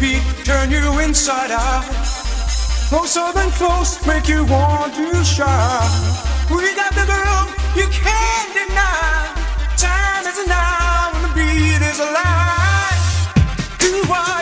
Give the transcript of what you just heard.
beat, turn you inside out. Closer than close, make you want to shout. We got the girl you can't deny. Time is now, when the beat is alive. Do what